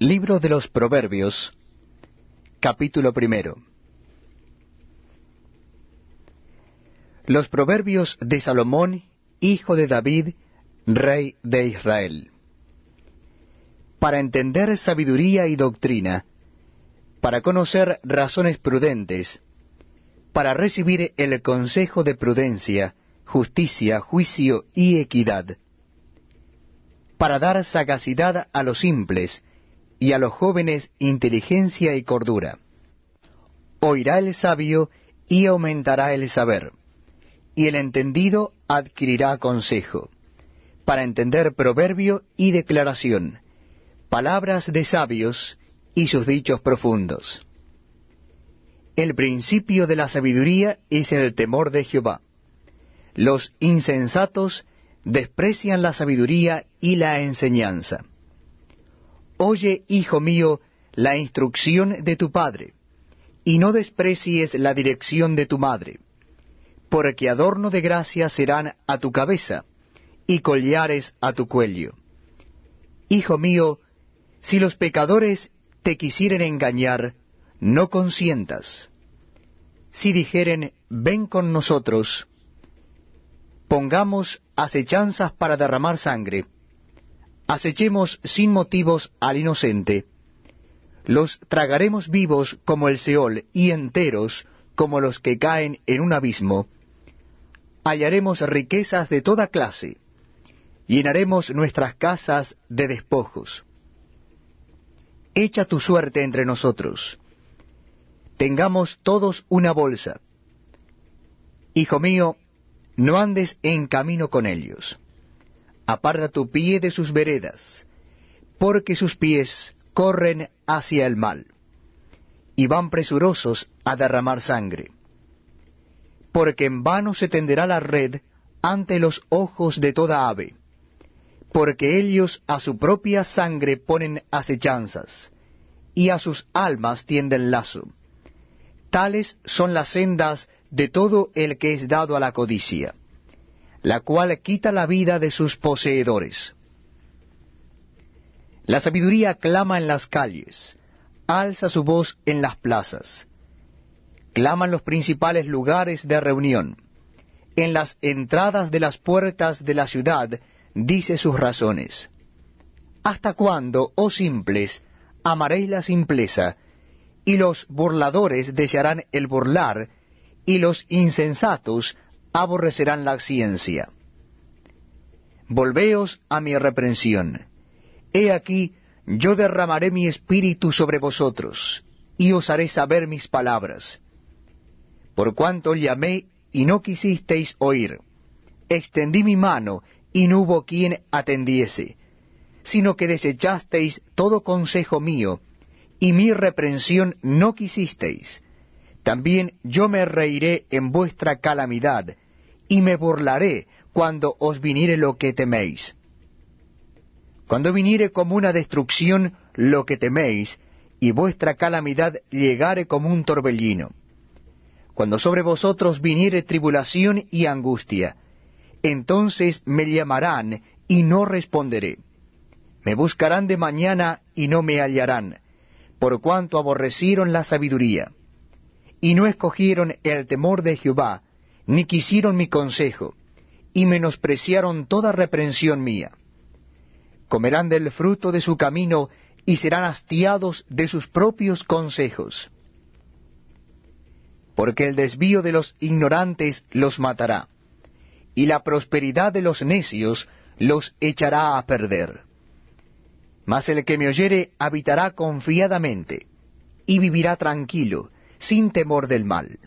Libro de los Proverbios, capítulo primero. Los Proverbios de Salomón, hijo de David, rey de Israel. Para entender sabiduría y doctrina, para conocer razones prudentes, para recibir el consejo de prudencia, justicia, juicio y equidad, para dar sagacidad a los simples, y a los jóvenes inteligencia y cordura. Oirá el sabio y aumentará el saber, y el entendido adquirirá consejo, para entender proverbio y declaración, palabras de sabios y sus dichos profundos. El principio de la sabiduría es el temor de Jehová. Los insensatos desprecian la sabiduría y la enseñanza. Oye, hijo mío, la instrucción de tu padre, y no desprecies la dirección de tu madre, porque adorno de gracia serán a tu cabeza, y collares a tu cuello. Hijo mío, si los pecadores te quisieren engañar, no consientas. Si dijeren, ven con nosotros, pongamos acechanzas para derramar sangre, acechemos sin motivos al inocente, los tragaremos vivos como el Seol y enteros como los que caen en un abismo, hallaremos riquezas de toda clase, llenaremos nuestras casas de despojos. Echa tu suerte entre nosotros, tengamos todos una bolsa. Hijo mío, no andes en camino con ellos aparta tu pie de sus veredas, porque sus pies corren hacia el mal, y van presurosos a derramar sangre. Porque en vano se tenderá la red ante los ojos de toda ave, porque ellos a su propia sangre ponen acechanzas, y a sus almas tienden lazo. Tales son las sendas de todo el que es dado a la codicia la cual quita la vida de sus poseedores. La sabiduría clama en las calles, alza su voz en las plazas, claman los principales lugares de reunión, en las entradas de las puertas de la ciudad dice sus razones. ¿Hasta cuándo, oh simples, amaréis la simpleza, y los burladores desearán el burlar, y los insensatos aborrecerán la ciencia. Volveos a mi reprensión. He aquí, yo derramaré mi espíritu sobre vosotros, y os haré saber mis palabras. Por cuanto llamé y no quisisteis oír, extendí mi mano y no hubo quien atendiese, sino que desechasteis todo consejo mío, y mi reprensión no quisisteis. También yo me reiré en vuestra calamidad, y me burlaré cuando os viniere lo que teméis. Cuando viniere como una destrucción lo que teméis, y vuestra calamidad llegare como un torbellino. Cuando sobre vosotros viniere tribulación y angustia, entonces me llamarán y no responderé. Me buscarán de mañana y no me hallarán, por cuanto aborrecieron la sabiduría, y no escogieron el temor de Jehová, ni quisieron mi consejo, y menospreciaron toda reprensión mía. Comerán del fruto de su camino, y serán hastiados de sus propios consejos. Porque el desvío de los ignorantes los matará, y la prosperidad de los necios los echará a perder. Mas el que me oyere habitará confiadamente, y vivirá tranquilo, sin temor del mal.